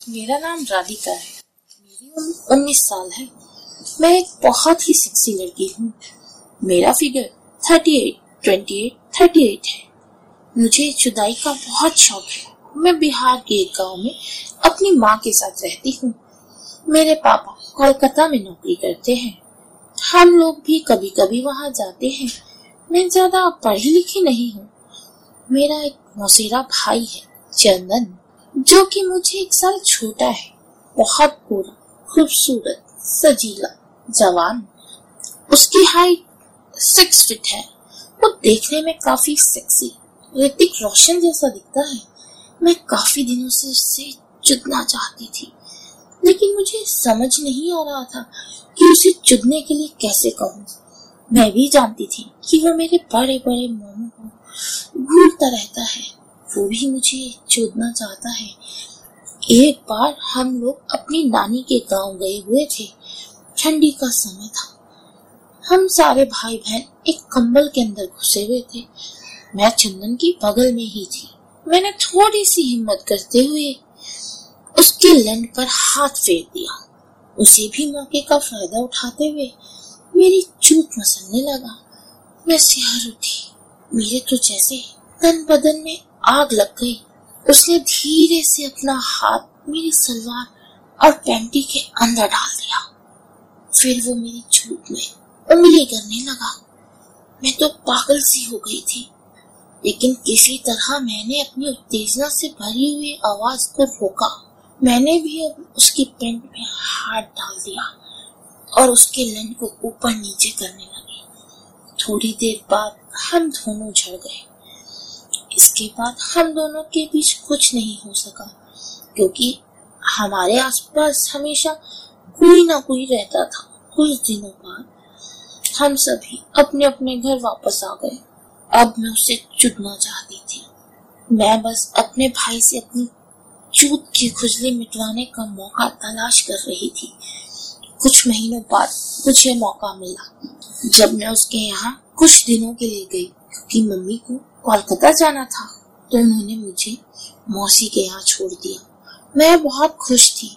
मेरा नाम राधिका है। मेरी उम्र उन्नीस साल है। मैं एक बहुत ही सेक्सी लड़की हूँ। मेरा figure thirty eight twenty eight thirty eight है। मुझे जुदाई का बहुत शौक है। मैं बिहार के एक गाँव में अपनी माँ के साथ रहती हूँ। मेरे पापा कोलकाता में नौकरी करते हैं। हम लोग भी कभी कभी वहाँ जाते हैं। मैं ज़्यादा पढ़ी लिखी नहीं हूँ। मेरा एक मौसेरा भाई है, चंदन। जो कि मुझे एक साल छोटा है। बहुत गोरा खूबसूरत, सजीला, जवान। उसकी हाइट सिक्स फीट है। वो देखने में काफ़ी सेक्सी ऋतिक रोशन जैसा दिखता है। मैं काफ़ी दिनों से उससे चुदना चाहती थी, लेकिन मुझे समझ नहीं आ रहा था कि उसे चुदने के लिए कैसे कहूँ। मैं भी जानती थी कि वो मेरे बड़े बड़े मोमो को घूरता रहता है। वो भी मुझे चुदना चाहता है। एक बार हम लोग अपनी नानी के गाँव गए हुए थे। ठंडी का समय था। हम सारे भाई बहन एक कंबल के अंदर घुसे हुए थे। मैं चंदन की बगल में ही थी। मैंने थोड़ी सी हिम्मत करते हुए उसके लंड पर हाथ फेर दिया। उसे भी मौके का फ़ायदा उठाते हुए मेरी चूत मसलने लगा। मैं सिहार उठी मेरे तो जैसे तन बदन में आग लग गई। उसने धीरे से अपना हाथ मेरी सलवार और पैंटी के अंदर डाल दिया। फिर वो मेरी छूट में उंगली करने लगा। मैं तो पागल सी हो गई थी। लेकिन किसी तरह मैंने अपनी उत्तेजना से भरी हुई आवाज़ को रोका। मैंने भी उसकी पेंट में हाथ डाल दिया और उसके लन को ऊपर नीचे करने लगे। थोड़ी देर बाद हम दोनों झड़ गए। इसके बाद हम दोनों के बीच कुछ नहीं हो सका, क्योंकि हमारे आसपास हमेशा कोई ना कोई रहता था। कुछ दिनों बाद हम सभी अपने अपने घर वापस आ गए। अब मैं उसे चुटना चाहती थी। मैं बस अपने भाई से अपनी चूत की खुजली मिटवाने का मौका तलाश कर रही थी। कुछ महीनों बाद मुझे मौका मिला, जब मैं उसके यहाँ कुछ दिनों के लिए गई, क्योंकि मम्मी को कोलकाता जाना था तो उन्होंने मुझे मौसी के यहाँ छोड़ दिया। मैं बहुत खुश थी।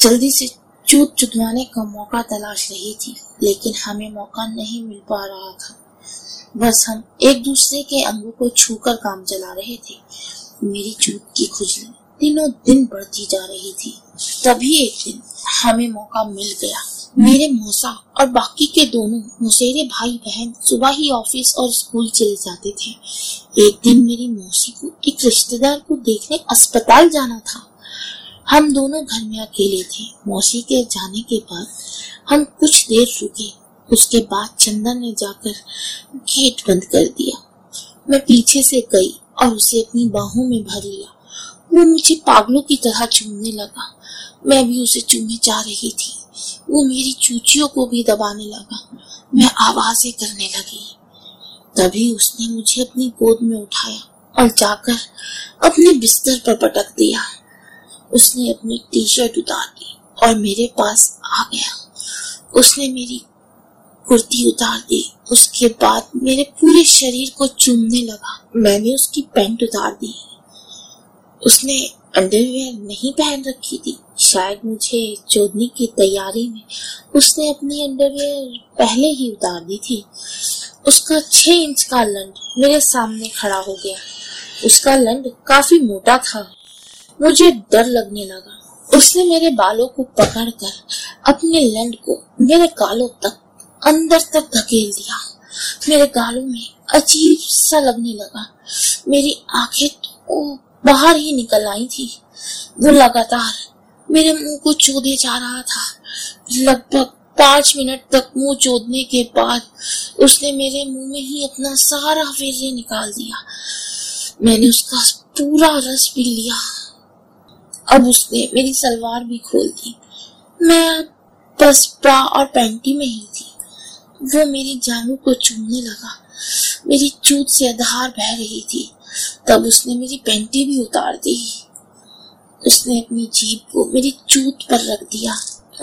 जल्दी से चूत चुदवाने का मौका तलाश रही थी, लेकिन हमें मौका नहीं मिल पा रहा था। बस हम एक दूसरे के अंगों को छूकर काम चला रहे थे। मेरी चूत की खुजली दिनों दिन बढ़ती जा रही थी। तभी एक दिन हमें मौका मिल गया। मेरे मौसा और बाकी के दोनों मुसेरे भाई बहन सुबह ही ऑफ़िस और स्कूल चले जाते थे। एक दिन मेरी मौसी को एक रिश्तेदार को देखने अस्पताल जाना था। हम दोनों घर में अकेले थे। मौसी के जाने के बाद हम कुछ देर रुके। उसके बाद चंदन ने जाकर गेट बंद कर दिया। मैं पीछे से गई और उसे अपनी बाहों में भर लिया। वो मुझे पागलों की तरह चूमने लगा। मैं भी उसे चूमे जा रही थी। वो मेरी चूचियों को भी दबाने लगा। मैं आवाज़ें करने लगी। तभी उसने मुझे अपनी गोद में उठाया और जाकर अपने बिस्तर पर पटक दिया। उसने अपनी टी शर्ट उतार दी और मेरे पास आ गया। उसने मेरी कुर्ती उतार दी। उसके बाद मेरे पूरे शरीर को चूमने लगा। मैंने उसकी पैंट उतार दी। उसने अंडरवेयर नहीं पहन रखी थी। शायद मुझे चोदने की तैयारी में उसने अपनी अंडरवेयर पहले ही उतार दी थी। उसका छह इंच का लंड मेरे सामने खड़ा हो गया। उसका लंड काफ़ी मोटा था। मुझे डर लगने लगा। उसने मेरे बालों को पकड़कर अपने लंड को मेरे गालों तक, अंदर तक धकेल दिया। मेरे गालों में अजीब सा लगने लगा। मेरी आँखें तो बाहर ही निकल आई थी। वो लगातार मेरे मुँह को चोदे जा रहा था। लगभग पाँच मिनट तक मुँह चोदने के बाद उसने मेरे मुँह में ही अपना सारा वीर्य निकाल दिया। मैंने उसका पूरा रस पी लिया। अब उसने मेरी सलवार भी खोल दी। मैं बस ब्रा और पैंटी में ही थी। वो मेरी जानू को चूमने लगा। मेरी चूत से आधार बह रही थी। तब उसने मेरी पेंटी भी उतार दी। उसने अपनी जीप को मेरी चूत पर रख दिया।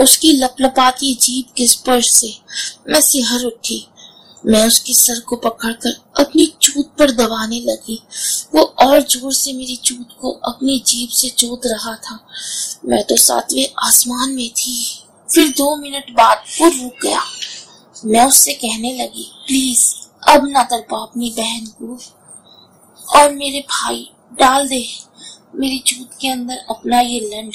उसकी लपलपाती जीप के स्पर्श से मैं सिहर उठी। मैं उसके सर को पकड़कर अपनी चूत पर दबाने लगी। वो और ज़ोर से मेरी चूत को अपनी जीप से चोट रहा था। मैं तो सातवें आसमान में थी। फिर दो मिनट बाद वो रुक गया। मैं उससे कहने लगी, प्लीज़, अब ना तड़पा अपनी बहन को। और मेरे भाई, डाल दे। मेरी चूत के अंदर अपना ये लंड।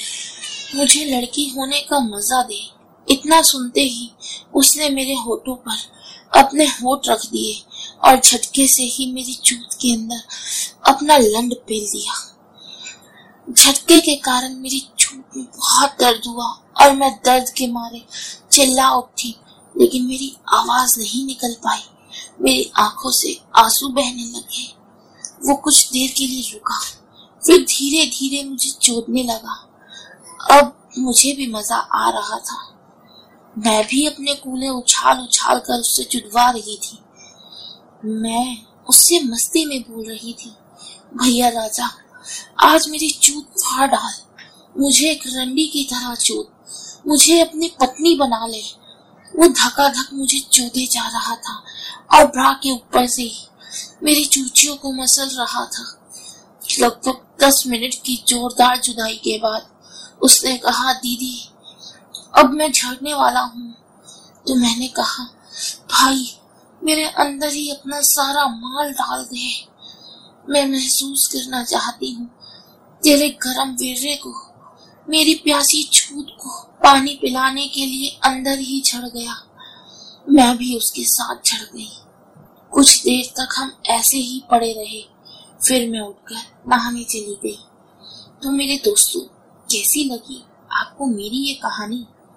मुझे लड़की होने का मज़ा दे। इतना सुनते ही उसने मेरे होठों पर अपने होठ रख दिए और झटके से ही मेरी चूत के अंदर अपना लंड पेल दिया। झटके के कारण मेरी चूत में बहुत दर्द हुआ और मैं दर्द के मारे चिल्ला उठी, लेकिन मेरी आवाज़ नहीं निकल पाई। मेरी आँखों से आँसू बहने लगे। वो कुछ देर के लिए रुका। फिर धीरे धीरे मुझे चोदने लगा। अब मुझे भी मज़ा आ रहा था। मैं भी अपने कूले उछाल उछाल कर उससे चुदवा रही थी। मैं उससे मस्ती में बोल रही थी, भैया राजा, आज मेरी चूत फाड़ डाल। मुझे एक रंडी की तरह चूत मुझे अपनी पत्नी बना ले। वो धका धक मुझे चूते जा रहा था और ब्रा के ऊपर से ही। मेरी चूचियों को मसल रहा था। लगभग दस मिनट की जोरदार जुदाई के बाद उसने कहा, दीदी, अब मैं झड़ने वाला हूँ। तो मैंने कहा, भाई, मेरे अंदर ही अपना सारा माल डाल दे। मैं महसूस करना चाहती हूँ, तेरे गरम वेरे को, मेरी प्यासी छूत को पानी पिलाने के लिए अंदर ही झड़ गया। मैं भी उसके साथ झड़ गई। कुछ देर तक हम ऐसे ही पड़े रहे। फिर मैं उठकर नहाने चली गई। तो मेरे दोस्तों, कैसी लगी आपको मेरी ये कहानी?